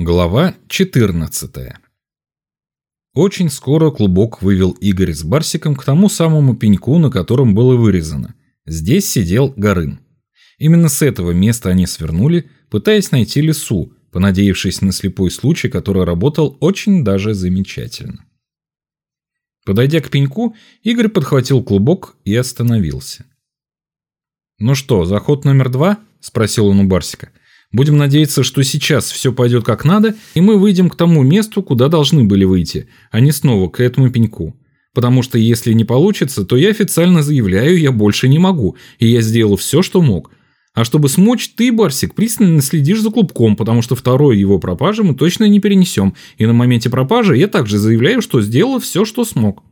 Глава 14 Очень скоро клубок вывел Игорь с Барсиком к тому самому пеньку, на котором было вырезано. Здесь сидел Горын. Именно с этого места они свернули, пытаясь найти лесу, понадеявшись на слепой случай, который работал очень даже замечательно. Подойдя к пеньку, Игорь подхватил клубок и остановился. «Ну что, заход номер два?» – спросил он у Барсика. Будем надеяться, что сейчас все пойдет как надо, и мы выйдем к тому месту, куда должны были выйти, а не снова к этому пеньку. Потому что если не получится, то я официально заявляю, я больше не могу, и я сделал все, что мог. А чтобы смочь, ты, Барсик, пристально следишь за клубком, потому что второй его пропажи мы точно не перенесем, и на моменте пропажи я также заявляю, что сделал все, что смог.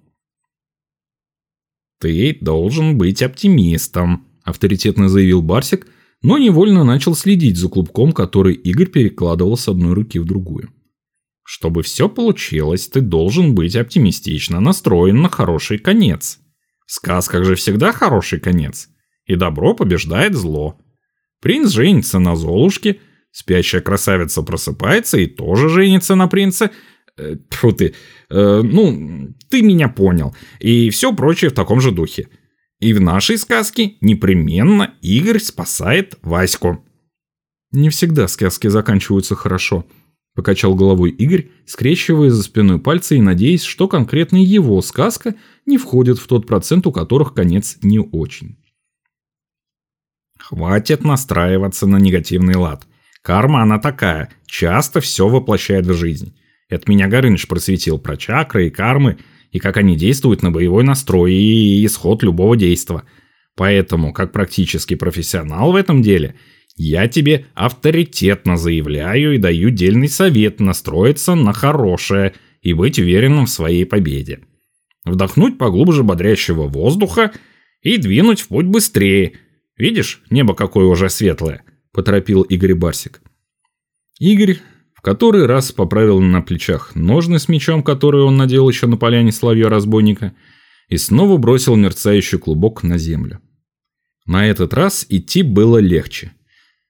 «Ты должен быть оптимистом», – авторитетно заявил Барсик, но невольно начал следить за клубком, который Игорь перекладывал с одной руки в другую. Чтобы все получилось, ты должен быть оптимистично настроен на хороший конец. В сказках же всегда хороший конец. И добро побеждает зло. Принц женится на Золушке, спящая красавица просыпается и тоже женится на принце. Э, тьфу ты, э, ну, ты меня понял. И все прочее в таком же духе. И в нашей сказке непременно Игорь спасает Ваську. Не всегда сказки заканчиваются хорошо, покачал головой Игорь, скрещивая за спиной пальцы и надеясь, что конкретно его сказка не входит в тот процент, у которых конец не очень. Хватит настраиваться на негативный лад. Карма она такая, часто все воплощает в жизнь. Это меня Горыныч просветил про чакры и кармы – и как они действуют на боевой настрой и исход любого действа. Поэтому, как практический профессионал в этом деле, я тебе авторитетно заявляю и даю дельный совет настроиться на хорошее и быть уверенным в своей победе. Вдохнуть поглубже бодрящего воздуха и двинуть в путь быстрее. Видишь, небо какое уже светлое, поторопил Игорь Барсик. Игорь который раз поправил на плечах ножны с мечом, который он надел еще на поляне Соловья-разбойника, и снова бросил мерцающий клубок на землю. На этот раз идти было легче.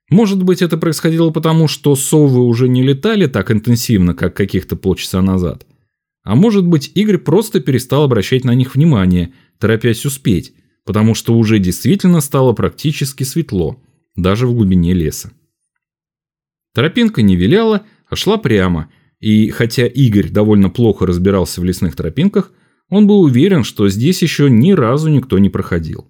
Может быть, это происходило потому, что совы уже не летали так интенсивно, как каких-то полчаса назад. А может быть, Игорь просто перестал обращать на них внимание, торопясь успеть, потому что уже действительно стало практически светло, даже в глубине леса. Тропинка не виляла, а шла прямо, и хотя Игорь довольно плохо разбирался в лесных тропинках, он был уверен, что здесь еще ни разу никто не проходил.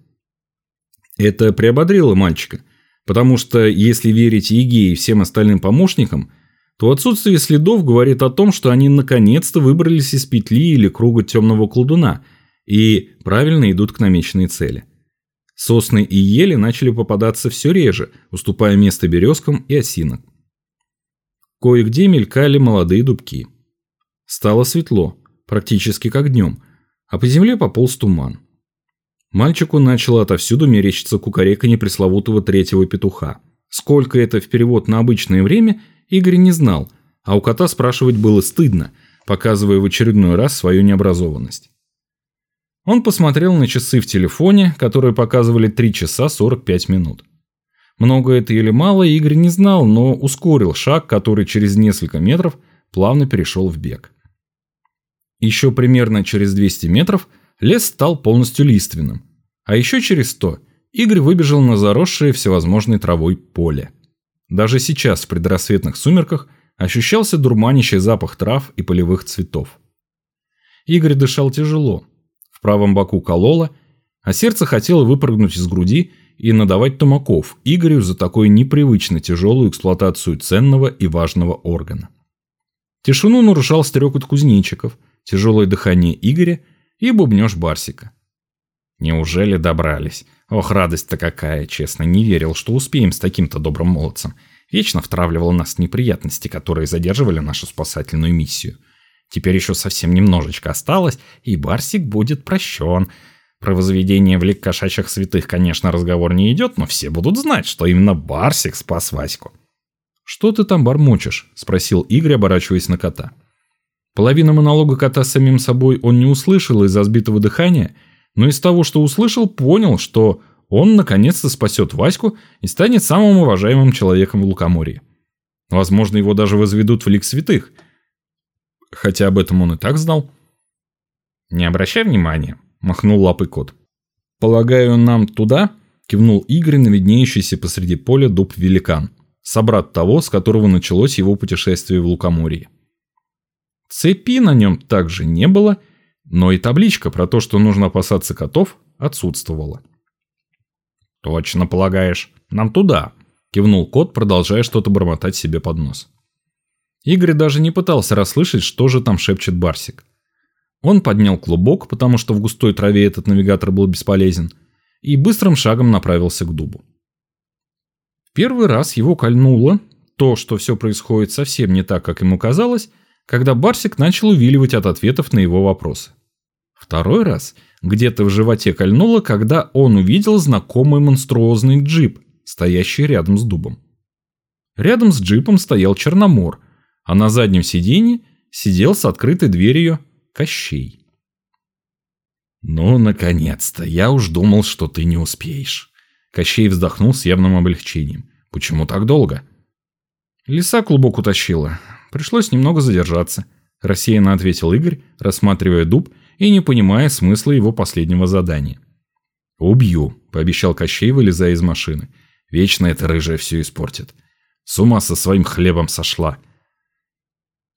Это приободрило мальчика, потому что, если верить Еге и всем остальным помощникам, то отсутствие следов говорит о том, что они наконец-то выбрались из петли или круга темного колдуна и правильно идут к намеченной цели. Сосны и ели начали попадаться все реже, уступая место березкам и осинам. Кое-где мелькали молодые дубки. Стало светло, практически как днем, а по земле пополз туман. Мальчику начало отовсюду мерещиться кукареканье пресловутого третьего петуха. Сколько это в перевод на обычное время, Игорь не знал, а у кота спрашивать было стыдно, показывая в очередной раз свою необразованность. Он посмотрел на часы в телефоне, которые показывали 3 часа 45 минут. Много это или мало, Игорь не знал, но ускорил шаг, который через несколько метров плавно перешел в бег. Еще примерно через 200 метров лес стал полностью лиственным, а еще через 100 Игорь выбежал на заросшее всевозможной травой поле. Даже сейчас в предрассветных сумерках ощущался дурманящий запах трав и полевых цветов. Игорь дышал тяжело, в правом боку кололо, а сердце хотело выпрыгнуть из груди и надавать тумаков Игорю за такую непривычно тяжелую эксплуатацию ценного и важного органа. Тишину нарушал стрекот кузнечиков, тяжелое дыхание Игоря и бубнеж Барсика. Неужели добрались? Ох, радость-то какая, честно, не верил, что успеем с таким-то добрым молодцем. Вечно втравливал нас неприятности, которые задерживали нашу спасательную миссию. Теперь еще совсем немножечко осталось, и Барсик будет прощен – про возведение в лик кошачьих святых, конечно, разговор не идет, но все будут знать, что именно Барсик спас Ваську. «Что ты там бормочешь?» – спросил Игорь, оборачиваясь на кота. Половина монолога кота с самим собой он не услышал из-за сбитого дыхания, но из того, что услышал, понял, что он наконец-то спасет Ваську и станет самым уважаемым человеком в Лукоморье. Возможно, его даже возведут в лик святых. Хотя об этом он и так знал. «Не обращай внимания», – махнул лапой кот. «Полагаю, нам туда?» – кивнул Игорь на виднеющийся посреди поля дуб-великан, собрат того, с которого началось его путешествие в Лукоморье. Цепи на нем также не было, но и табличка про то, что нужно опасаться котов, отсутствовала. «Точно полагаешь, нам туда», – кивнул кот, продолжая что-то бормотать себе под нос. Игорь даже не пытался расслышать, что же там шепчет Барсик. Он поднял клубок, потому что в густой траве этот навигатор был бесполезен, и быстрым шагом направился к дубу. Первый раз его кольнуло то, что все происходит совсем не так, как ему казалось, когда Барсик начал увиливать от ответов на его вопросы. Второй раз где-то в животе кольнуло, когда он увидел знакомый монструозный джип, стоящий рядом с дубом. Рядом с джипом стоял Черномор, а на заднем сиденье сидел с открытой дверью Кощей. «Ну, наконец-то! Я уж думал, что ты не успеешь!» Кощей вздохнул с явным облегчением. «Почему так долго?» «Лиса клубок утащила. Пришлось немного задержаться», – рассеянно ответил Игорь, рассматривая дуб и не понимая смысла его последнего задания. «Убью», – пообещал Кощей, вылезая из машины. «Вечно эта рыжая все испортит. С ума со своим хлебом сошла».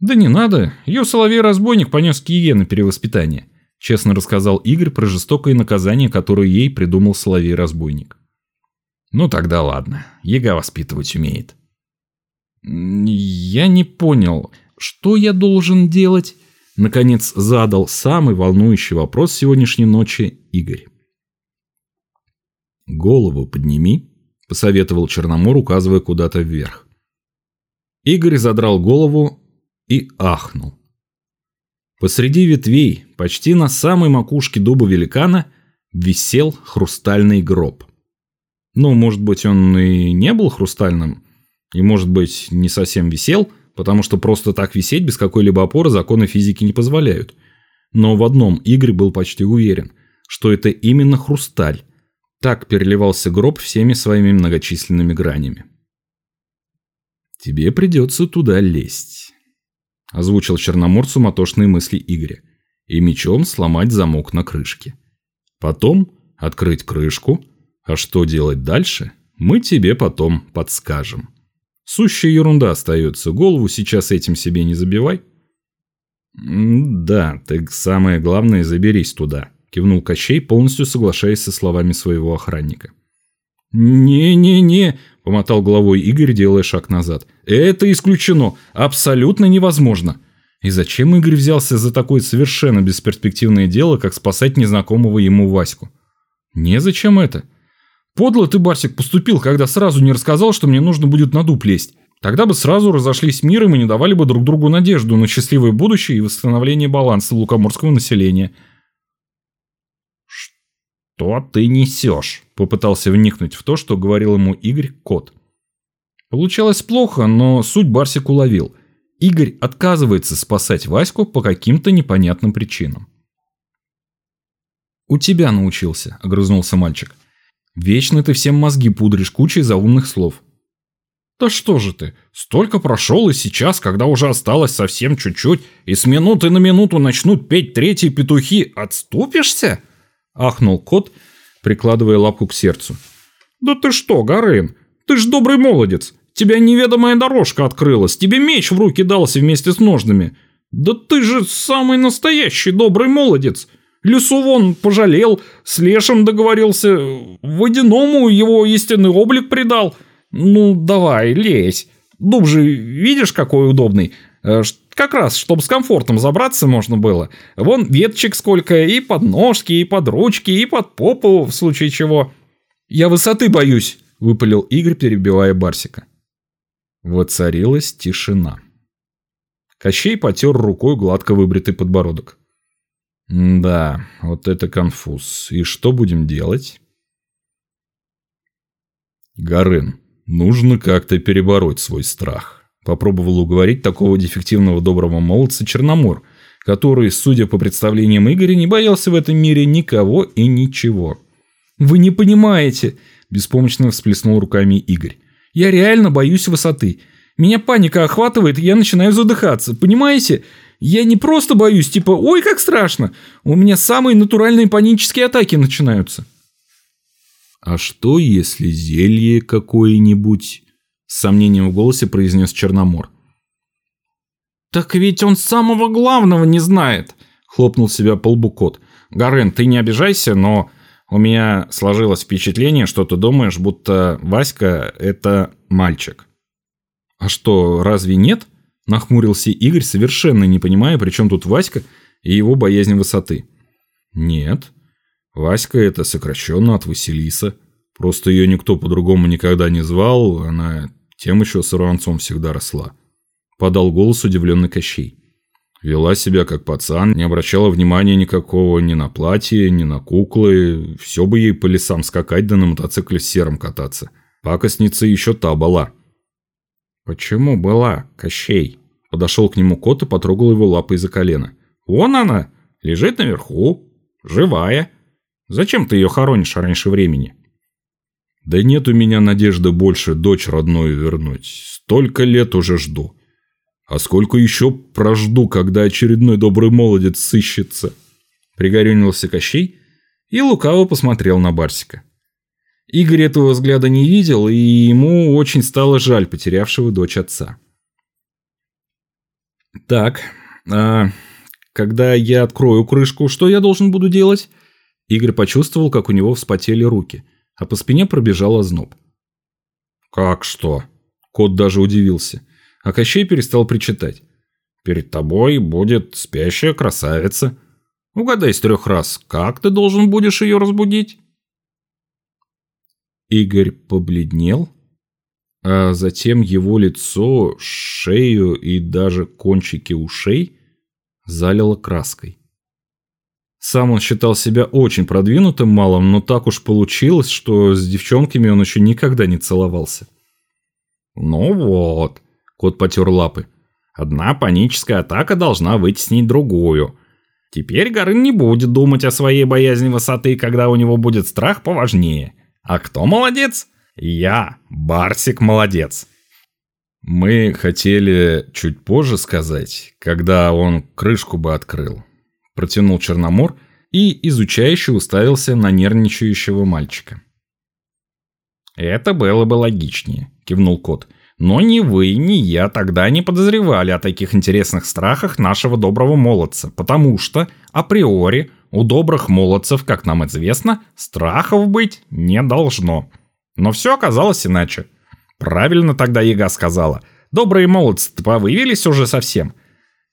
«Да не надо, ее соловей-разбойник понес к Ие на перевоспитание», – честно рассказал Игорь про жестокое наказание, которое ей придумал соловей-разбойник. «Ну тогда ладно, Ега воспитывать умеет». «Я не понял, что я должен делать?» Наконец задал самый волнующий вопрос сегодняшней ночи Игорь. «Голову подними», – посоветовал Черномор, указывая куда-то вверх. Игорь задрал голову и ахнул. Посреди ветвей, почти на самой макушке дуба великана, висел хрустальный гроб. Ну, может быть, он и не был хрустальным, и, может быть, не совсем висел, потому что просто так висеть без какой-либо опоры законы физики не позволяют. Но в одном Игорь был почти уверен, что это именно хрусталь. Так переливался гроб всеми своими многочисленными гранями. «Тебе придется туда лезть», – озвучил Черноморцу мотошные мысли Игоря, «и мечом сломать замок на крышке. Потом открыть крышку, а что делать дальше, мы тебе потом подскажем». Сущая ерунда остается, голову сейчас этим себе не забивай. «Да, ты самое главное заберись туда», – кивнул Кощей, полностью соглашаясь со словами своего охранника. «Не-не-не», – помотал головой Игорь, делая шаг назад. «Это исключено. Абсолютно невозможно». И зачем Игорь взялся за такое совершенно бесперспективное дело, как спасать незнакомого ему Ваську? Незачем это. Подло ты, Барсик, поступил, когда сразу не рассказал, что мне нужно будет на дуб лезть. Тогда бы сразу разошлись миром и не давали бы друг другу надежду на счастливое будущее и восстановление баланса лукоморского населения. «Что ты несешь?» – попытался вникнуть в то, что говорил ему Игорь Кот. Получалось плохо, но суть Барсик уловил. Игорь отказывается спасать Ваську по каким-то непонятным причинам. «У тебя научился», – огрызнулся мальчик. Вечно ты всем мозги пудришь кучей заумных слов. Да что же ты, столько прошел и сейчас, когда уже осталось совсем чуть-чуть, и с минуты на минуту начнут петь третьи петухи, отступишься? Ахнул кот, прикладывая лапку к сердцу. Да ты что, Горын, ты ж добрый молодец. Тебя неведомая дорожка открылась, тебе меч в руки дался вместе с ножными. Да ты же самый настоящий добрый молодец. Лесу вон пожалел, с Лешем договорился, водяному его истинный облик придал. Ну, давай, лезь. Дуб же, видишь, какой удобный. Как раз, чтобы с комфортом забраться можно было. Вон веточек сколько, и под ножки, и под ручки, и под попу, в случае чего. Я высоты боюсь, выпалил Игорь, перебивая Барсика. Воцарилась тишина. Кощей потер рукой гладко выбритый подбородок. Да, вот это конфуз. И что будем делать? Гарын, нужно как-то перебороть свой страх. Попробовал уговорить такого дефективного доброго молодца Черномор, который, судя по представлениям Игоря, не боялся в этом мире никого и ничего. «Вы не понимаете!» – беспомощно всплеснул руками Игорь. «Я реально боюсь высоты. Меня паника охватывает, и я начинаю задыхаться. Понимаете? Я не просто боюсь, типа, ой, как страшно. У меня самые натуральные панические атаки начинаются. А что, если зелье какое-нибудь? С сомнением в голосе произнес Черномор. Так ведь он самого главного не знает. Хлопнул себя по лбу кот. Гарен, ты не обижайся, но у меня сложилось впечатление, что ты думаешь, будто Васька – это мальчик. А что, разве нет? Нахмурился Игорь, совершенно не понимая, при чем тут Васька и его боязнь высоты. Нет. Васька – это сокращенно от Василиса. Просто ее никто по-другому никогда не звал, она тем еще сорванцом всегда росла. Подал голос удивленный Кощей. Вела себя как пацан, не обращала внимания никакого ни на платье, ни на куклы. Все бы ей по лесам скакать, да на мотоцикле с серым кататься. Пакостница еще та была. «Почему была, Кощей?» Подошел к нему кот и потрогал его лапой за колено. «Вон она, лежит наверху, живая. Зачем ты ее хоронишь раньше времени?» «Да нет у меня надежды больше дочь родную вернуть. Столько лет уже жду. А сколько еще прожду, когда очередной добрый молодец сыщется? Пригорюнился Кощей и лукаво посмотрел на Барсика. Игорь этого взгляда не видел, и ему очень стало жаль потерявшего дочь отца. «Так, а когда я открою крышку, что я должен буду делать?» Игорь почувствовал, как у него вспотели руки, а по спине пробежал озноб. «Как что?» Кот даже удивился а Кощей перестал причитать. «Перед тобой будет спящая красавица. Угадай с трех раз, как ты должен будешь ее разбудить?» Игорь побледнел, а затем его лицо, шею и даже кончики ушей залило краской. Сам он считал себя очень продвинутым малым, но так уж получилось, что с девчонками он еще никогда не целовался. «Ну вот», Кот потер лапы. Одна паническая атака должна вытеснить другую. Теперь Горын не будет думать о своей боязни высоты, когда у него будет страх поважнее. А кто молодец? Я, Барсик, молодец. Мы хотели чуть позже сказать, когда он крышку бы открыл. Протянул Черномор и изучающе уставился на нервничающего мальчика. «Это было бы логичнее», – кивнул кот. Но ни вы, ни я тогда не подозревали о таких интересных страхах нашего доброго молодца, потому что, априори, у добрых молодцев, как нам известно, страхов быть не должно. Но все оказалось иначе. Правильно тогда Яга сказала. Добрые молодцы-то повывились уже совсем.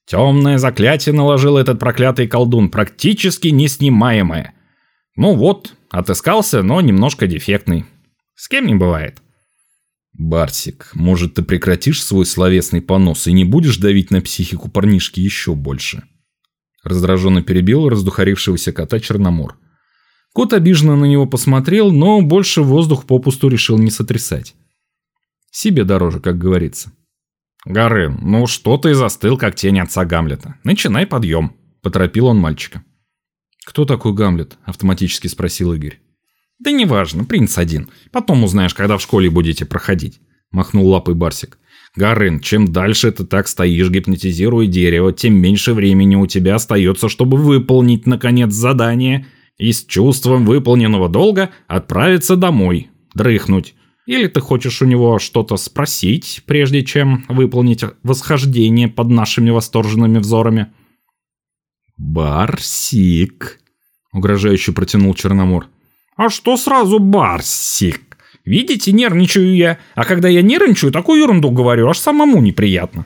Темное заклятие наложил этот проклятый колдун, практически неснимаемое. Ну вот, отыскался, но немножко дефектный. С кем не бывает. «Барсик, может, ты прекратишь свой словесный понос и не будешь давить на психику парнишки еще больше?» Раздраженно перебил раздухарившегося кота Черномор. Кот обиженно на него посмотрел, но больше воздух попусту решил не сотрясать. Себе дороже, как говорится. «Горын, ну что ты застыл, как тень отца Гамлета? Начинай подъем», – поторопил он мальчика. «Кто такой Гамлет?» – автоматически спросил Игорь. «Да неважно, принц один. Потом узнаешь, когда в школе будете проходить», – махнул лапой Барсик. «Гарын, чем дальше ты так стоишь, гипнотизируя дерево, тем меньше времени у тебя остается, чтобы выполнить, наконец, задание и с чувством выполненного долга отправиться домой, дрыхнуть. Или ты хочешь у него что-то спросить, прежде чем выполнить восхождение под нашими восторженными взорами?» «Барсик», – угрожающе протянул Черномор. А что сразу Барсик? Видите, нервничаю я. А когда я нервничаю, такую ерунду говорю, аж самому неприятно.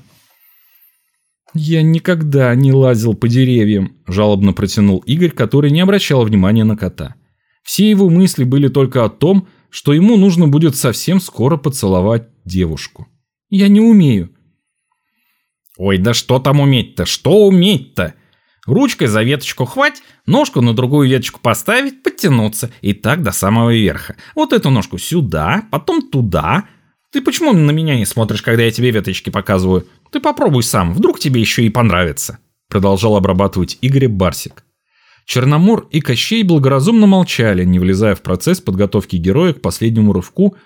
«Я никогда не лазил по деревьям», – жалобно протянул Игорь, который не обращал внимания на кота. Все его мысли были только о том, что ему нужно будет совсем скоро поцеловать девушку. «Я не умею». «Ой, да что там уметь-то? Что уметь-то? Ручкой за веточку хвать, ножку на другую веточку поставить, подтянуться. И так до самого верха. Вот эту ножку сюда, потом туда. Ты почему на меня не смотришь, когда я тебе веточки показываю? Ты попробуй сам, вдруг тебе еще и понравится. Продолжал обрабатывать Игоря Барсик. Черномор и Кощей благоразумно молчали, не влезая в процесс подготовки героя к последнему рывку,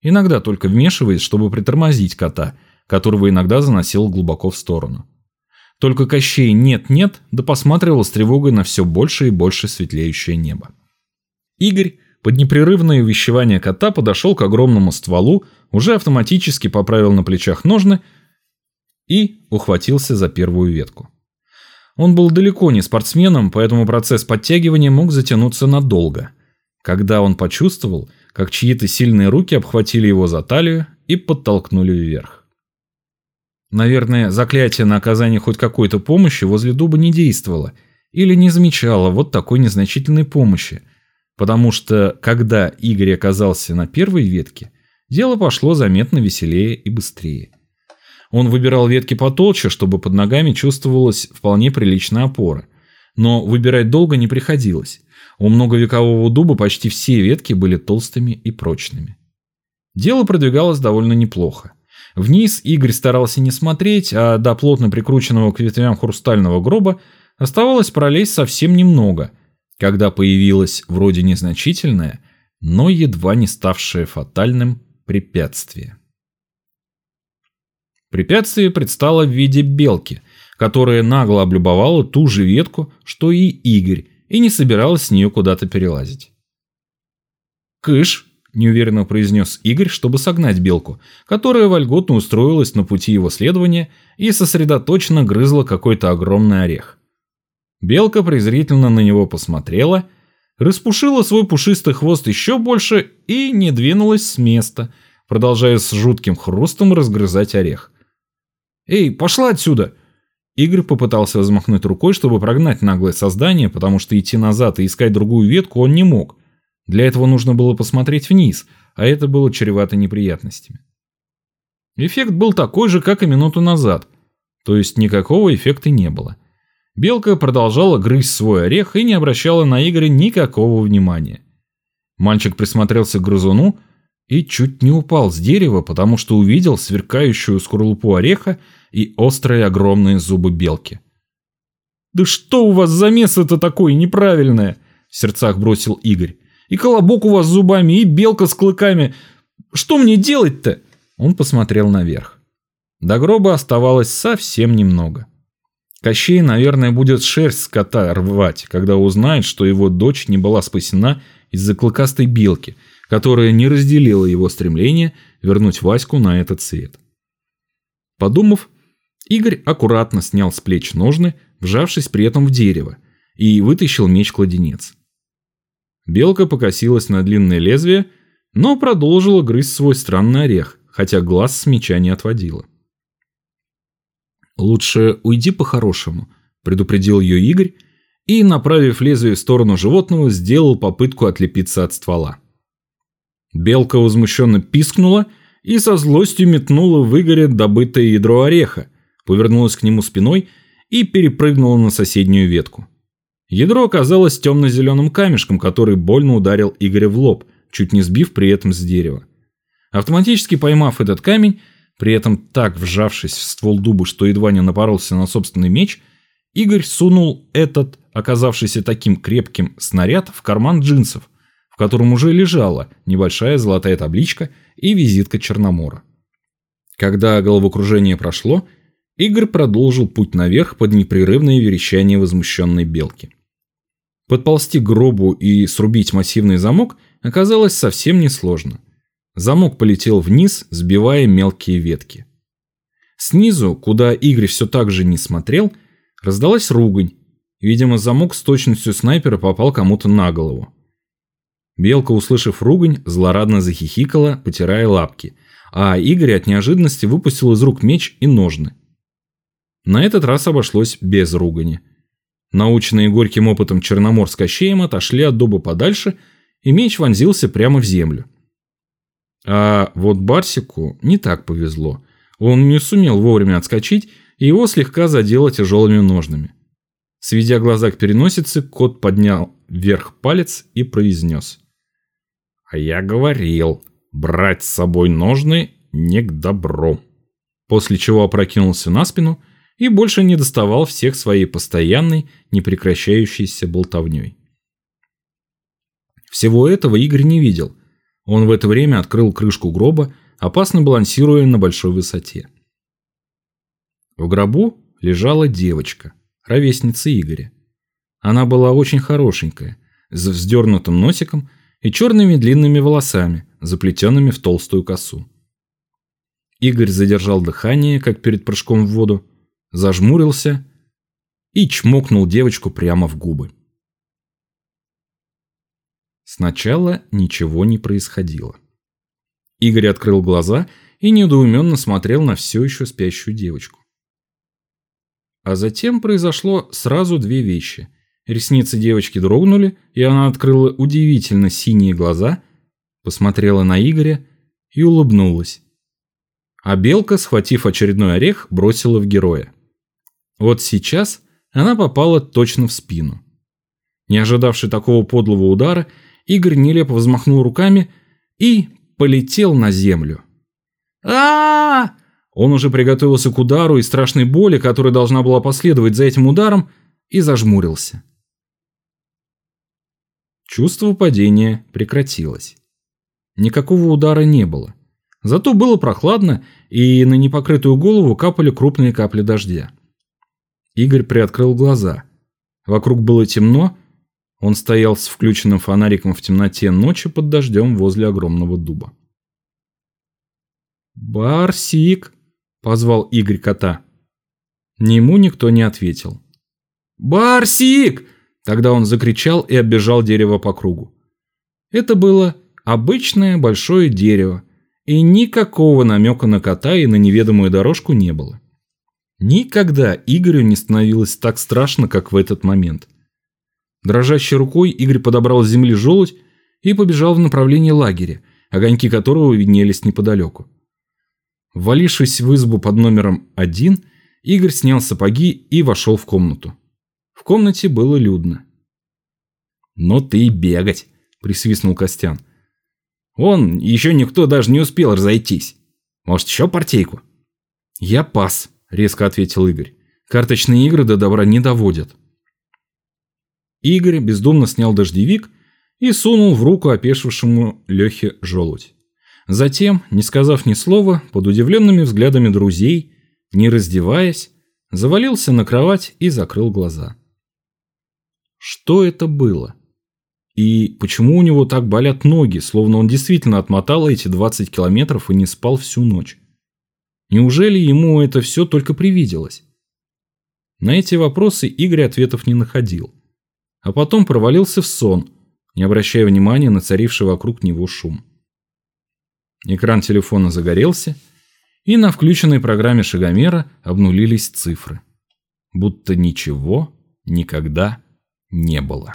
иногда только вмешиваясь, чтобы притормозить кота, которого иногда заносил глубоко в сторону. Только Кощей нет-нет, да посматривал с тревогой на все больше и больше светлеющее небо. Игорь под непрерывное увещевание кота подошел к огромному стволу, уже автоматически поправил на плечах ножны и ухватился за первую ветку. Он был далеко не спортсменом, поэтому процесс подтягивания мог затянуться надолго. Когда он почувствовал, как чьи-то сильные руки обхватили его за талию и подтолкнули вверх. Наверное, заклятие на оказание хоть какой-то помощи возле дуба не действовало или не замечало вот такой незначительной помощи, потому что, когда Игорь оказался на первой ветке, дело пошло заметно веселее и быстрее. Он выбирал ветки потолще, чтобы под ногами чувствовалась вполне приличная опора. Но выбирать долго не приходилось. У многовекового дуба почти все ветки были толстыми и прочными. Дело продвигалось довольно неплохо. Вниз Игорь старался не смотреть, а до плотно прикрученного к ветвям хрустального гроба оставалось пролезть совсем немного, когда появилось вроде незначительное, но едва не ставшее фатальным препятствие. Препятствие предстало в виде белки, которая нагло облюбовала ту же ветку, что и Игорь, и не собиралась с нее куда-то перелазить. «Кыш!» – неуверенно произнес Игорь, чтобы согнать белку, которая вольготно устроилась на пути его следования и сосредоточенно грызла какой-то огромный орех. Белка презрительно на него посмотрела, распушила свой пушистый хвост еще больше и не двинулась с места, продолжая с жутким хрустом разгрызать орех. «Эй, пошла отсюда!» Игорь попытался взмахнуть рукой, чтобы прогнать наглое создание, потому что идти назад и искать другую ветку он не мог. Для этого нужно было посмотреть вниз, а это было чревато неприятностями. Эффект был такой же, как и минуту назад, то есть никакого эффекта не было. Белка продолжала грызть свой орех и не обращала на Игоря никакого внимания. Мальчик присмотрелся к грызуну и чуть не упал с дерева, потому что увидел сверкающую скорлупу ореха и острые огромные зубы белки. «Да что у вас за место-то такое неправильное?» – в сердцах бросил Игорь. «И колобок у вас с зубами, и белка с клыками. Что мне делать-то?» Он посмотрел наверх. До гроба оставалось совсем немного. Кощей, наверное, будет шерсть с кота рвать, когда узнает, что его дочь не была спасена из-за клыкастой белки – которая не разделила его стремление вернуть Ваську на этот свет. Подумав, Игорь аккуратно снял с плеч ножны, вжавшись при этом в дерево, и вытащил меч-кладенец. Белка покосилась на длинное лезвие, но продолжила грызть свой странный орех, хотя глаз с меча не отводила. «Лучше уйди по-хорошему», – предупредил ее Игорь, и, направив лезвие в сторону животного, сделал попытку отлепиться от ствола. Белка возмущенно пискнула и со злостью метнула в Игоря добытое ядро ореха, повернулась к нему спиной и перепрыгнула на соседнюю ветку. Ядро оказалось темно-зеленым камешком, который больно ударил Игоря в лоб, чуть не сбив при этом с дерева. Автоматически поймав этот камень, при этом так вжавшись в ствол дуба, что едва не напоролся на собственный меч, Игорь сунул этот, оказавшийся таким крепким, снаряд в карман джинсов, в котором уже лежала небольшая золотая табличка и визитка Черномора. Когда головокружение прошло, Игорь продолжил путь наверх под непрерывное верещание возмущенной белки. Подползти к гробу и срубить массивный замок оказалось совсем несложно. Замок полетел вниз, сбивая мелкие ветки. Снизу, куда Игорь все так же не смотрел, раздалась ругань. Видимо, замок с точностью снайпера попал кому-то на голову. Белка, услышав ругань, злорадно захихикала, потирая лапки, а Игорь от неожиданности выпустил из рук меч и ножны. На этот раз обошлось без ругани. Наученные горьким опытом Черномор с Кощеем отошли от дуба подальше, и меч вонзился прямо в землю. А вот Барсику не так повезло. Он не сумел вовремя отскочить, и его слегка задело тяжелыми ножными. Сведя глаза к переносице, кот поднял вверх палец и произнес. А я говорил, брать с собой ножны не к добру. После чего опрокинулся на спину и больше не доставал всех своей постоянной, непрекращающейся болтовней. Всего этого Игорь не видел. Он в это время открыл крышку гроба, опасно балансируя на большой высоте. В гробу лежала девочка, ровесница Игоря. Она была очень хорошенькая, с вздернутым носиком и черными длинными волосами, заплетенными в толстую косу. Игорь задержал дыхание, как перед прыжком в воду, зажмурился и чмокнул девочку прямо в губы. Сначала ничего не происходило. Игорь открыл глаза и недоуменно смотрел на все еще спящую девочку. А затем произошло сразу две вещи. Ресницы девочки дрогнули, и она открыла удивительно синие глаза, посмотрела на Игоря и улыбнулась. А белка, схватив очередной орех, бросила в героя. Вот сейчас она попала точно в спину. Не ожидавший такого подлого удара, Игорь нелепо взмахнул руками и полетел на землю. а, -а, Он уже приготовился к удару и страшной боли, которая должна была последовать за этим ударом, и зажмурился. Чувство падения прекратилось. Никакого удара не было. Зато было прохладно, и на непокрытую голову капали крупные капли дождя. Игорь приоткрыл глаза. Вокруг было темно, он стоял с включенным фонариком в темноте ночи под дождем возле огромного дуба. «Барсик!» – позвал Игорь кота. Ему никто не ответил. «Барсик!» – тогда он закричал и оббежал дерево по кругу. Это было обычное большое дерево, и никакого намека на кота и на неведомую дорожку не было. Никогда Игорю не становилось так страшно, как в этот момент. Дрожащей рукой Игорь подобрал с земли желудь и побежал в направлении лагеря, огоньки которого виднелись неподалеку. Ввалившись в избу под номером один, Игорь снял сапоги и вошел в комнату. В комнате было людно. «Но «Ну ты бегать!» – присвистнул Костян. «Он, еще никто даже не успел разойтись. Может, еще партейку?» «Я пас», – резко ответил Игорь. «Карточные игры до добра не доводят». Игорь бездумно снял дождевик и сунул в руку опешившему Лехе желудь. Затем, не сказав ни слова, под удивленными взглядами друзей, не раздеваясь, завалился на кровать и закрыл глаза. Что это было? И почему у него так болят ноги, словно он действительно отмотал эти 20 километров и не спал всю ночь? Неужели ему это все только привиделось? На эти вопросы Игорь ответов не находил а потом провалился в сон, не обращая внимания на царивший вокруг него шум. Экран телефона загорелся, и на включенной программе шагомера обнулились цифры. Будто ничего никогда не было.